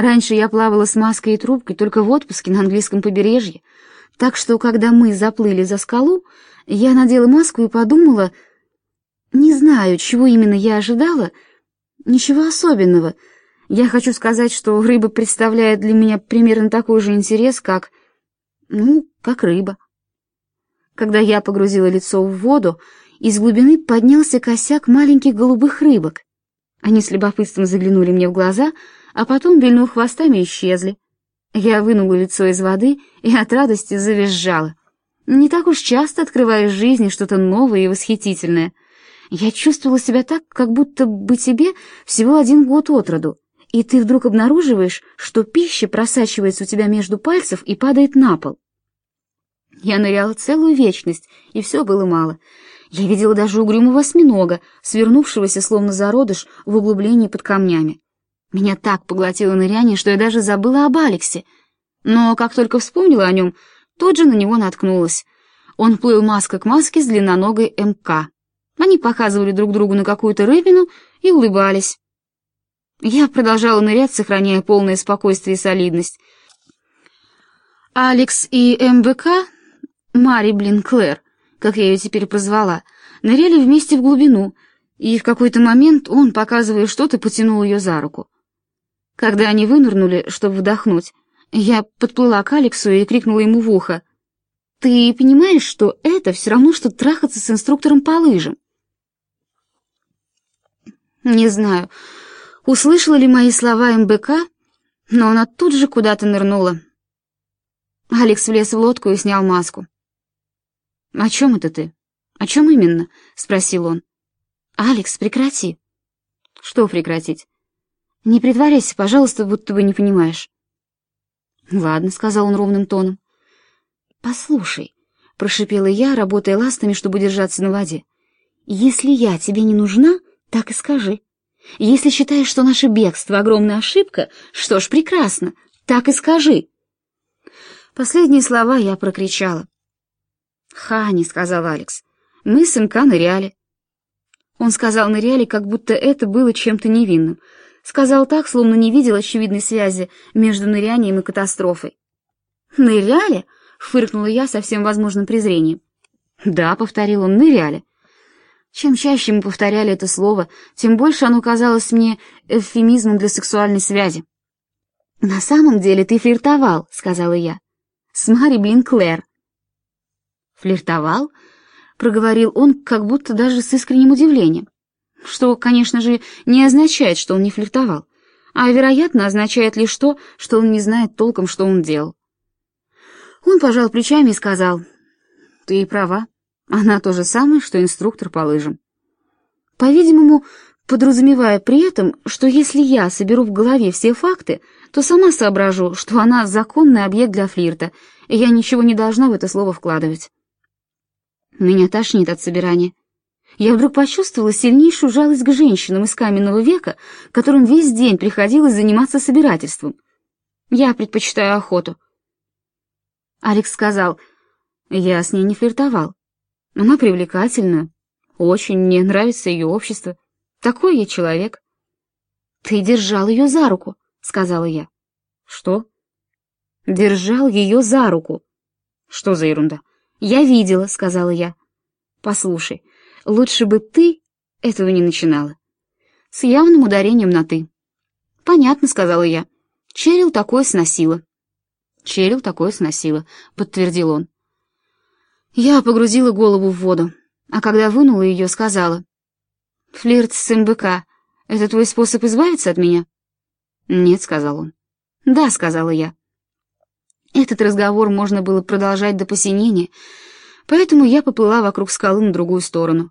Раньше я плавала с маской и трубкой только в отпуске на английском побережье, так что, когда мы заплыли за скалу, я надела маску и подумала... Не знаю, чего именно я ожидала, ничего особенного. Я хочу сказать, что рыба представляет для меня примерно такой же интерес, как... ну, как рыба. Когда я погрузила лицо в воду, из глубины поднялся косяк маленьких голубых рыбок. Они с любопытством заглянули мне в глаза, а потом, вильнув хвостами, исчезли. Я вынула лицо из воды и от радости завизжала. Не так уж часто открываешь в жизни что-то новое и восхитительное. Я чувствовала себя так, как будто бы тебе всего один год от роду, и ты вдруг обнаруживаешь, что пища просачивается у тебя между пальцев и падает на пол. Я ныряла целую вечность, и все было мало. Я видела даже угрюмого осьминога, свернувшегося, словно зародыш, в углублении под камнями. Меня так поглотило ныряние, что я даже забыла об Алексе. Но как только вспомнила о нем, тут же на него наткнулась. Он плыл маска к маске с длинноногой МК. Они показывали друг другу на какую-то рыбину и улыбались. Я продолжала нырять, сохраняя полное спокойствие и солидность. Алекс и МБК, Мари, блин, Клэр, как я ее теперь прозвала, ныряли вместе в глубину, и в какой-то момент он, показывая что-то, потянул ее за руку. Когда они вынырнули, чтобы вдохнуть, я подплыла к Алексу и крикнула ему в ухо. «Ты понимаешь, что это все равно, что трахаться с инструктором по лыжам?» Не знаю, услышала ли мои слова МБК, но она тут же куда-то нырнула. Алекс влез в лодку и снял маску. «О чем это ты? О чем именно?» — спросил он. «Алекс, прекрати». «Что прекратить?» Не притворяйся, пожалуйста, будто бы не понимаешь. Ладно, сказал он ровным тоном. Послушай, прошипела я, работая ластами, чтобы держаться на воде. Если я тебе не нужна, так и скажи. Если считаешь, что наше бегство огромная ошибка, что ж, прекрасно, так и скажи. Последние слова я прокричала. «Хани», — сказал Алекс, — «мы с МК ныряли». Он сказал ныряли, как будто это было чем-то невинным — Сказал так, словно не видел очевидной связи между нырянием и катастрофой. «Ныряли?» — фыркнула я со всем возможным презрением. «Да», — повторил он, — «ныряли». Чем чаще мы повторяли это слово, тем больше оно казалось мне эвфемизмом для сексуальной связи. «На самом деле ты флиртовал», — сказала я. «С Мари Блин Клэр». «Флиртовал?» — проговорил он, как будто даже с искренним удивлением что, конечно же, не означает, что он не флиртовал, а, вероятно, означает лишь то, что он не знает толком, что он делал. Он пожал плечами и сказал, «Ты права, она то же самое, что инструктор по лыжам». По-видимому, подразумевая при этом, что если я соберу в голове все факты, то сама соображу, что она законный объект для флирта, и я ничего не должна в это слово вкладывать. Меня тошнит от собирания я вдруг почувствовала сильнейшую жалость к женщинам из каменного века, которым весь день приходилось заниматься собирательством. Я предпочитаю охоту. Алекс сказал, я с ней не флиртовал. Она привлекательна, очень мне нравится ее общество. Такой я человек. Ты держал ее за руку, сказала я. Что? Держал ее за руку. Что за ерунда? Я видела, сказала я. Послушай, Лучше бы ты этого не начинала. С явным ударением на «ты». «Понятно», — сказала я. Черил такое сносила. Черил такое сносила, подтвердил он. Я погрузила голову в воду, а когда вынула ее, сказала. «Флирт с МБК — это твой способ избавиться от меня?» «Нет», — сказал он. «Да», — сказала я. Этот разговор можно было продолжать до посинения, поэтому я поплыла вокруг скалы на другую сторону.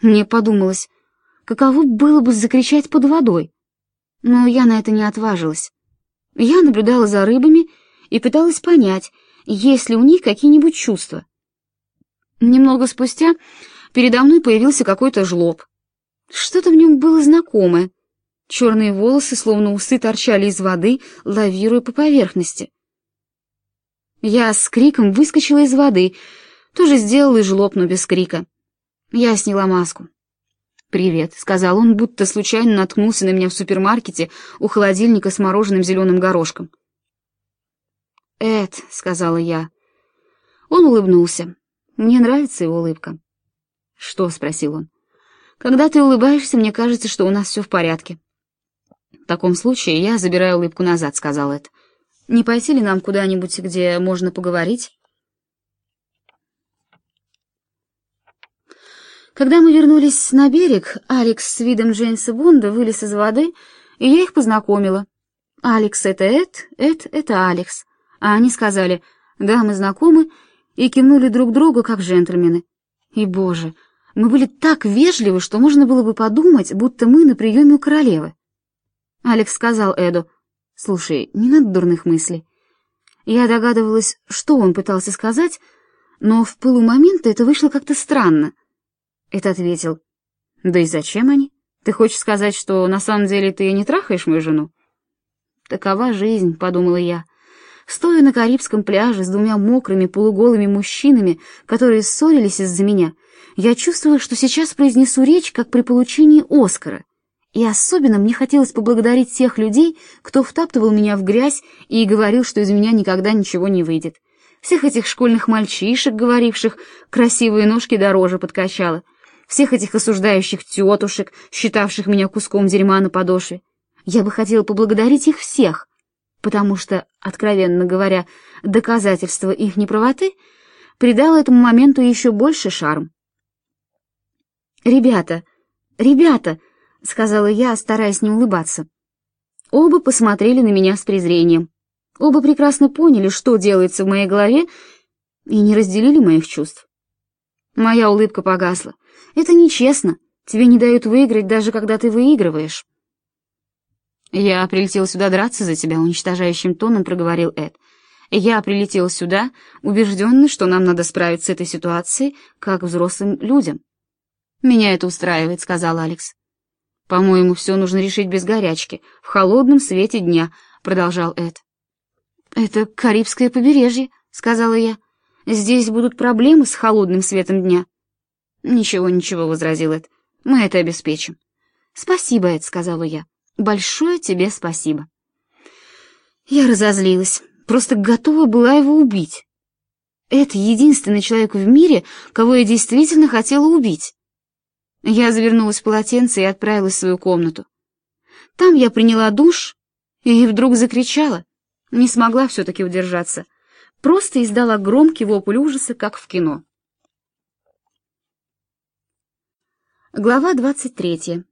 Мне подумалось, каково было бы закричать под водой, но я на это не отважилась. Я наблюдала за рыбами и пыталась понять, есть ли у них какие-нибудь чувства. Немного спустя передо мной появился какой-то жлоб. Что-то в нем было знакомое. Черные волосы, словно усы, торчали из воды, лавируя по поверхности. Я с криком выскочила из воды — тоже сделал и жлоб, без крика. Я сняла маску. «Привет», — сказал он, будто случайно наткнулся на меня в супермаркете у холодильника с мороженым зеленым горошком. «Эд», — сказала я. Он улыбнулся. Мне нравится его улыбка. «Что?» — спросил он. «Когда ты улыбаешься, мне кажется, что у нас все в порядке». «В таком случае я забираю улыбку назад», — сказал Эд. «Не пойти ли нам куда-нибудь, где можно поговорить?» Когда мы вернулись на берег, Алекс с видом Джеймса Бонда вылез из воды, и я их познакомила. Алекс — это Эд, Эд — это Алекс. А они сказали «Да, мы знакомы», и кивнули друг другу, как джентльмены. И, боже, мы были так вежливы, что можно было бы подумать, будто мы на приеме у королевы. Алекс сказал Эду, «Слушай, не надо дурных мыслей». Я догадывалась, что он пытался сказать, но в пылу момента это вышло как-то странно. Эд ответил, «Да и зачем они? Ты хочешь сказать, что на самом деле ты не трахаешь мою жену?» «Такова жизнь», — подумала я. Стоя на Карибском пляже с двумя мокрыми полуголыми мужчинами, которые ссорились из-за меня, я чувствовала, что сейчас произнесу речь, как при получении Оскара. И особенно мне хотелось поблагодарить тех людей, кто втаптывал меня в грязь и говорил, что из меня никогда ничего не выйдет. Всех этих школьных мальчишек, говоривших «красивые ножки дороже подкачала», всех этих осуждающих тетушек, считавших меня куском дерьма на подошве. Я бы хотела поблагодарить их всех, потому что, откровенно говоря, доказательство их неправоты придало этому моменту еще больше шарм. «Ребята, ребята!» — сказала я, стараясь не улыбаться. Оба посмотрели на меня с презрением. Оба прекрасно поняли, что делается в моей голове, и не разделили моих чувств. Моя улыбка погасла. «Это нечестно. Тебе не дают выиграть, даже когда ты выигрываешь». «Я прилетел сюда драться за тебя», — уничтожающим тоном проговорил Эд. «Я прилетел сюда, убежденный, что нам надо справиться с этой ситуацией, как взрослым людям». «Меня это устраивает», — сказал Алекс. «По-моему, все нужно решить без горячки, в холодном свете дня», — продолжал Эд. «Это Карибское побережье», — сказала я. «Здесь будут проблемы с холодным светом дня». «Ничего, ничего», — возразил Эд. «Мы это обеспечим». «Спасибо, Эд», — сказала я. Большое тебе спасибо. Я разозлилась, просто готова была его убить. Это единственный человек в мире, кого я действительно хотела убить. Я завернулась в полотенце и отправилась в свою комнату. Там я приняла душ и вдруг закричала. Не смогла все-таки удержаться. Просто издала громкий вопль ужаса, как в кино. Глава двадцать третья.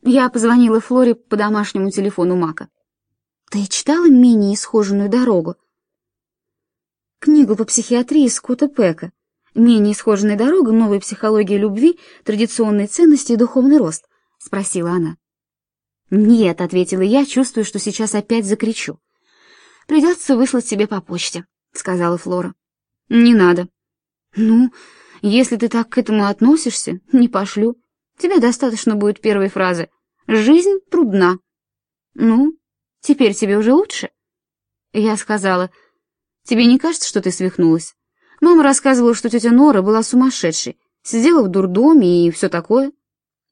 Я позвонила Флоре по домашнему телефону Мака. «Ты читала менее исхоженную дорогу?» Книгу по психиатрии Скотта Пека. «Менее исхоженная дорога. Новая психология любви, традиционные ценности и духовный рост», — спросила она. «Нет», — ответила я, чувствуя, что сейчас опять закричу. «Придется выслать тебе по почте», — сказала Флора. «Не надо». «Ну, если ты так к этому относишься, не пошлю. Тебе достаточно будет первой фразы «Жизнь трудна». Ну, теперь тебе уже лучше? Я сказала, тебе не кажется, что ты свихнулась? Мама рассказывала, что тетя Нора была сумасшедшей, сидела в дурдоме и все такое.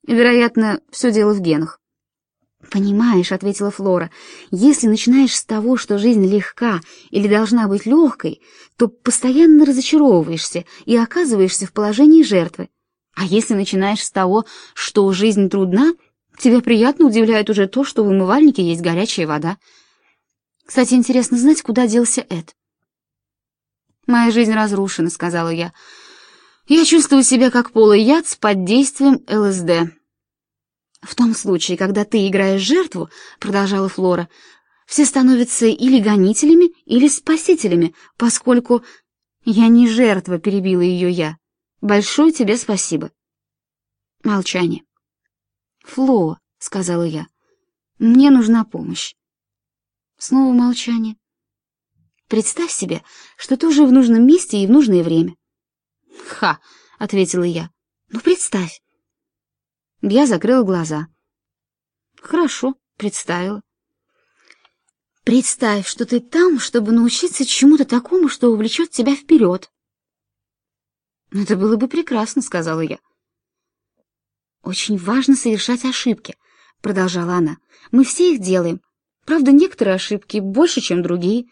Вероятно, все дело в генах. «Понимаешь», — ответила Флора, — «если начинаешь с того, что жизнь легка или должна быть легкой, то постоянно разочаровываешься и оказываешься в положении жертвы. А если начинаешь с того, что жизнь трудна, тебя приятно удивляет уже то, что в умывальнике есть горячая вода. Кстати, интересно знать, куда делся Эд. «Моя жизнь разрушена», — сказала я. «Я чувствую себя как полый яд под действием ЛСД». «В том случае, когда ты играешь жертву», — продолжала Флора, «все становятся или гонителями, или спасителями, поскольку...» «Я не жертва», — перебила ее я. Большое тебе спасибо. Молчание. Фло, сказала я. Мне нужна помощь. Снова молчание. Представь себе, что ты уже в нужном месте и в нужное время. Ха, ответила я. Ну представь. Я закрыла глаза. Хорошо, представила. Представь, что ты там, чтобы научиться чему-то такому, что увлечет тебя вперед. «Это было бы прекрасно», — сказала я. «Очень важно совершать ошибки», — продолжала она. «Мы все их делаем. Правда, некоторые ошибки больше, чем другие.